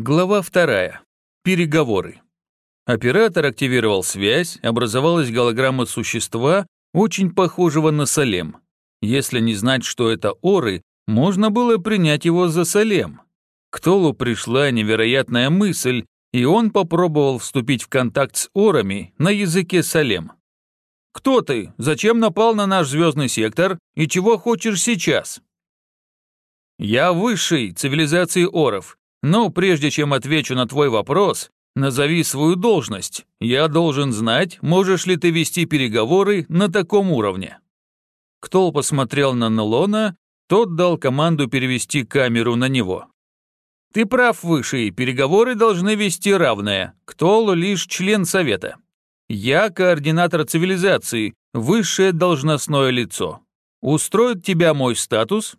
Глава вторая. Переговоры. Оператор активировал связь, образовалась голограмма существа, очень похожего на Салем. Если не знать, что это Оры, можно было принять его за Салем. К Толу пришла невероятная мысль, и он попробовал вступить в контакт с Орами на языке Салем. «Кто ты? Зачем напал на наш звездный сектор? И чего хочешь сейчас?» «Я высший цивилизации Оров, но прежде чем отвечу на твой вопрос, назови свою должность. Я должен знать, можешь ли ты вести переговоры на таком уровне». Ктол посмотрел на Нелона, тот дал команду перевести камеру на него. «Ты прав, Высший, переговоры должны вести равное. Ктол лишь член совета. Я координатор цивилизации, высшее должностное лицо. Устроит тебя мой статус?»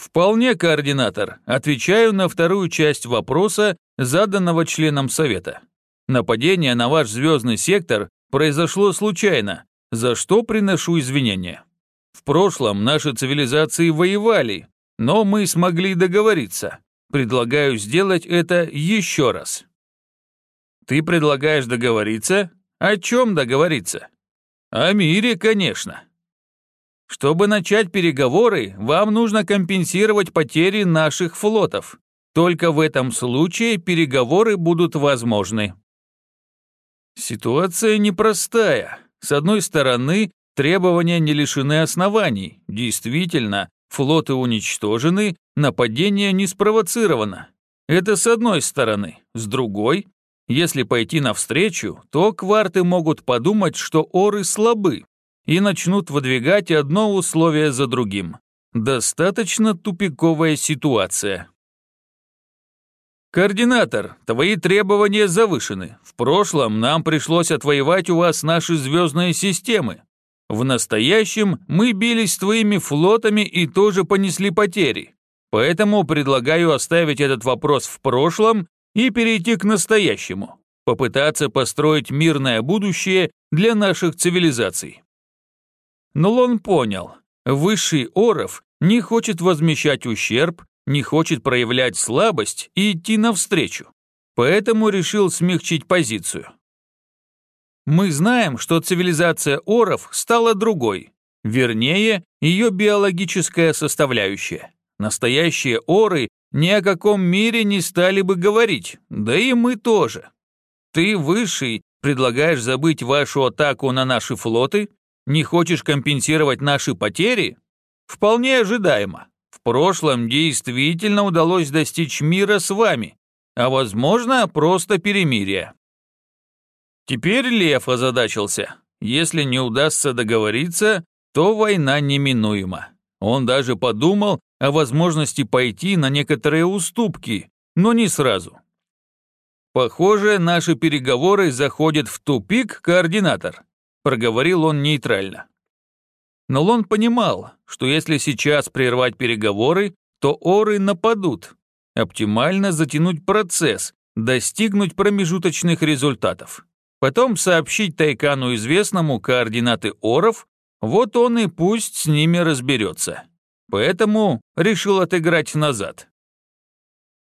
«Вполне, координатор. Отвечаю на вторую часть вопроса, заданного членом Совета. Нападение на ваш звездный сектор произошло случайно, за что приношу извинения. В прошлом наши цивилизации воевали, но мы смогли договориться. Предлагаю сделать это еще раз». «Ты предлагаешь договориться? О чем договориться?» «О мире, конечно. Чтобы начать переговоры, вам нужно компенсировать потери наших флотов. Только в этом случае переговоры будут возможны. Ситуация непростая. С одной стороны, требования не лишены оснований. Действительно, флоты уничтожены, нападение не спровоцировано. Это с одной стороны. С другой, если пойти навстречу, то кварты могут подумать, что оры слабы, и начнут выдвигать одно условие за другим. Достаточно тупиковая ситуация. «Координатор, твои требования завышены. В прошлом нам пришлось отвоевать у вас наши звездные системы. В настоящем мы бились с твоими флотами и тоже понесли потери. Поэтому предлагаю оставить этот вопрос в прошлом и перейти к настоящему. Попытаться построить мирное будущее для наших цивилизаций. Но он понял, высший Оров не хочет возмещать ущерб, не хочет проявлять слабость и идти навстречу, поэтому решил смягчить позицию. Мы знаем, что цивилизация Оров стала другой, вернее, ее биологическая составляющая. Настоящие Оры ни о каком мире не стали бы говорить, да и мы тоже. Ты, Высший, предлагаешь забыть вашу атаку на наши флоты не хочешь компенсировать наши потери? Вполне ожидаемо. В прошлом действительно удалось достичь мира с вами, а возможно, просто перемирия. Теперь Лев озадачился. Если не удастся договориться, то война неминуема. Он даже подумал о возможности пойти на некоторые уступки, но не сразу. Похоже, наши переговоры заходят в тупик, координатор проговорил он нейтрально. Но Лон понимал, что если сейчас прервать переговоры, то оры нападут. Оптимально затянуть процесс, достигнуть промежуточных результатов. Потом сообщить Тайкану известному координаты оров, вот он и пусть с ними разберется. Поэтому решил отыграть назад.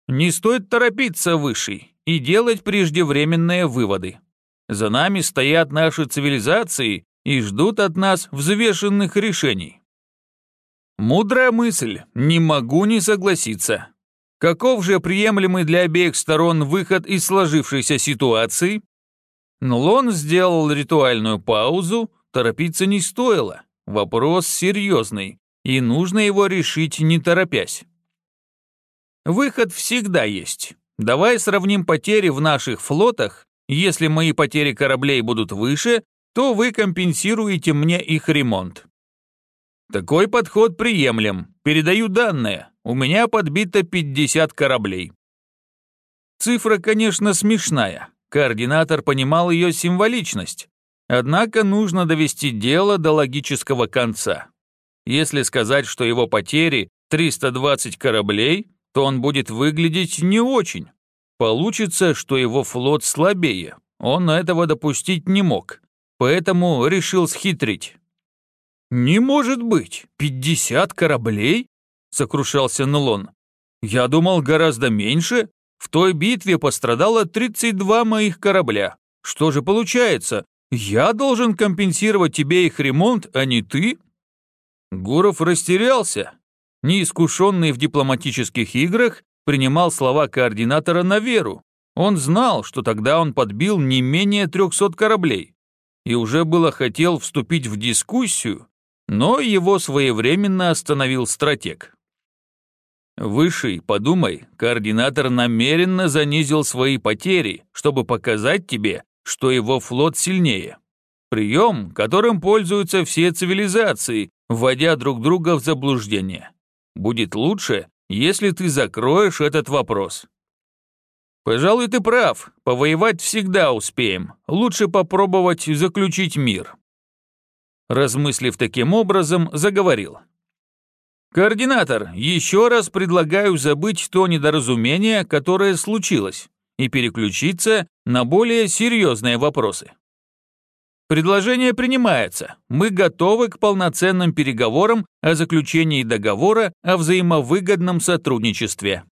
Не стоит торопиться, Высший, и делать преждевременные выводы. За нами стоят наши цивилизации и ждут от нас взвешенных решений. Мудрая мысль, не могу не согласиться. Каков же приемлемый для обеих сторон выход из сложившейся ситуации? Нлон сделал ритуальную паузу, торопиться не стоило. Вопрос серьезный, и нужно его решить не торопясь. Выход всегда есть. Давай сравним потери в наших флотах если мои потери кораблей будут выше, то вы компенсируете мне их ремонт. Такой подход приемлем. Передаю данные. У меня подбито 50 кораблей. Цифра, конечно, смешная. Координатор понимал ее символичность. Однако нужно довести дело до логического конца. Если сказать, что его потери 320 кораблей, то он будет выглядеть не очень. Получится, что его флот слабее. Он этого допустить не мог, поэтому решил схитрить. «Не может быть! Пятьдесят кораблей?» — сокрушался Нулон. «Я думал гораздо меньше. В той битве пострадало 32 моих корабля. Что же получается? Я должен компенсировать тебе их ремонт, а не ты? Гуров растерялся. Неискушенный в дипломатических играх, принимал слова координатора на веру. Он знал, что тогда он подбил не менее 300 кораблей и уже было хотел вступить в дискуссию, но его своевременно остановил стратег. Высший, подумай, координатор намеренно занизил свои потери, чтобы показать тебе, что его флот сильнее. Прием, которым пользуются все цивилизации, вводя друг друга в заблуждение. Будет лучше, если ты закроешь этот вопрос. Пожалуй, ты прав, повоевать всегда успеем, лучше попробовать заключить мир. Размыслив таким образом, заговорил. «Координатор, еще раз предлагаю забыть то недоразумение, которое случилось, и переключиться на более серьезные вопросы. Предложение принимается. Мы готовы к полноценным переговорам о заключении договора о взаимовыгодном сотрудничестве.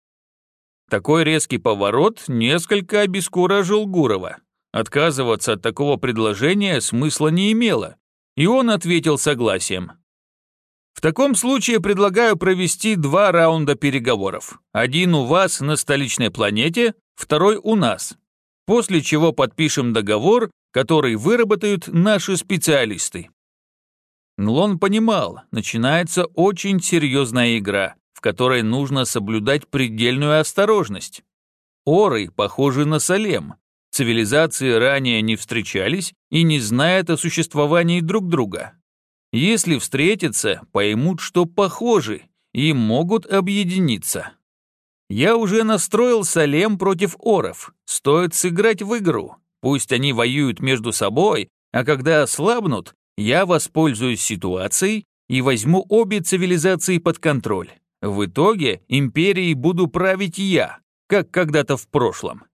Такой резкий поворот несколько обескуражил Гурова. Отказываться от такого предложения смысла не имело, и он ответил согласием. В таком случае предлагаю провести два раунда переговоров. Один у вас на столичной планете, второй у нас. После чего подпишем договор который выработают наши специалисты. Нлон понимал, начинается очень серьезная игра, в которой нужно соблюдать предельную осторожность. Оры похожи на Салем. Цивилизации ранее не встречались и не знают о существовании друг друга. Если встретятся, поймут, что похожи и могут объединиться. Я уже настроил Салем против Оров. Стоит сыграть в игру. Пусть они воюют между собой, а когда ослабнут, я воспользуюсь ситуацией и возьму обе цивилизации под контроль. В итоге империей буду править я, как когда-то в прошлом.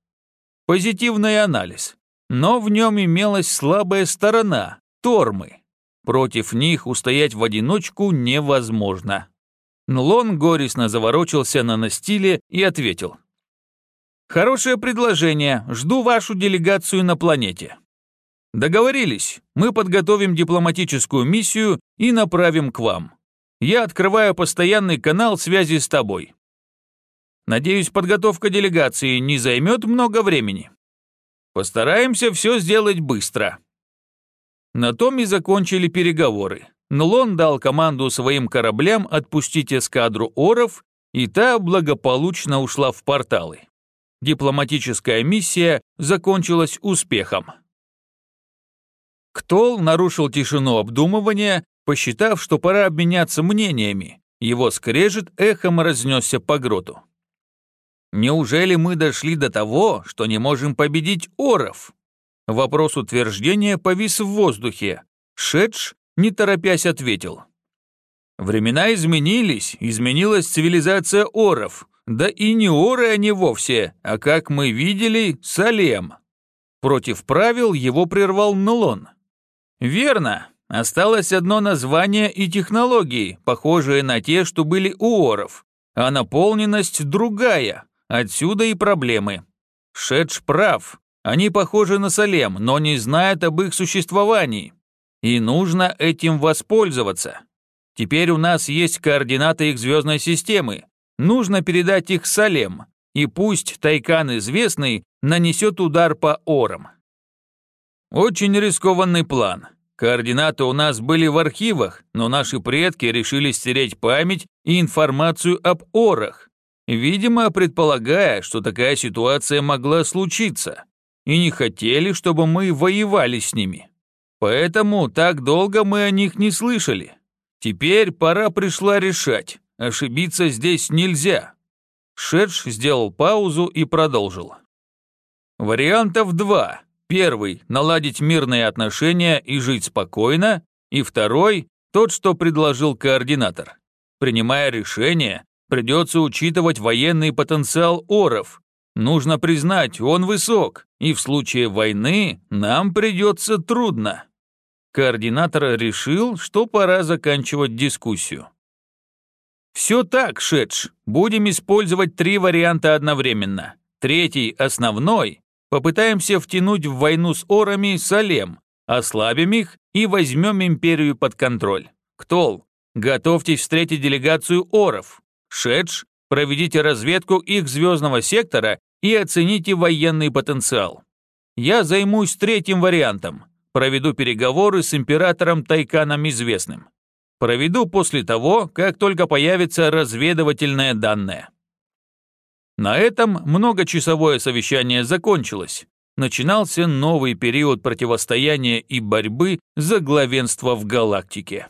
Позитивный анализ. Но в нем имелась слабая сторона – тормы. Против них устоять в одиночку невозможно. Нлон горестно заворочился на настиле и ответил. Хорошее предложение. Жду вашу делегацию на планете. Договорились. Мы подготовим дипломатическую миссию и направим к вам. Я открываю постоянный канал связи с тобой. Надеюсь, подготовка делегации не займет много времени. Постараемся все сделать быстро. На том и закончили переговоры. Нлон дал команду своим кораблям отпустить эскадру оров, и та благополучно ушла в порталы дипломатическая миссия закончилась успехом. Ктол нарушил тишину обдумывания, посчитав, что пора обменяться мнениями. Его скрежет эхом разнесся по гроту. «Неужели мы дошли до того, что не можем победить оров?» Вопрос утверждения повис в воздухе. Шедж, не торопясь, ответил. «Времена изменились, изменилась цивилизация оров, да и не оры они вовсе, а, как мы видели, Салем. Против правил его прервал Нулон. Верно, осталось одно название и технологии, похожие на те, что были у оров, а наполненность другая, отсюда и проблемы. Шедж прав, они похожи на Салем, но не знают об их существовании. И нужно этим воспользоваться. Теперь у нас есть координаты их звездной системы, Нужно передать их Салем, и пусть Тайкан Известный нанесет удар по орам. Очень рискованный план. Координаты у нас были в архивах, но наши предки решили стереть память и информацию об орах, видимо, предполагая, что такая ситуация могла случиться, и не хотели, чтобы мы воевали с ними. Поэтому так долго мы о них не слышали. Теперь пора пришла решать, Ошибиться здесь нельзя. Шедж сделал паузу и продолжил. Вариантов два. Первый – наладить мирные отношения и жить спокойно. И второй – тот, что предложил координатор. Принимая решение, придется учитывать военный потенциал оров. Нужно признать, он высок, и в случае войны нам придется трудно. Координатор решил, что пора заканчивать дискуссию. «Все так, Шедж. Будем использовать три варианта одновременно. Третий, основной, попытаемся втянуть в войну с орами Салем, ослабим их и возьмем империю под контроль. Ктол, готовьтесь встретить делегацию оров. Шедж, проведите разведку их звездного сектора и оцените военный потенциал. Я займусь третьим вариантом. Проведу переговоры с императором Тайканом Известным. Проведу после того, как только появится разведывательное данное. На этом многочасовое совещание закончилось. Начинался новый период противостояния и борьбы за главенство в галактике.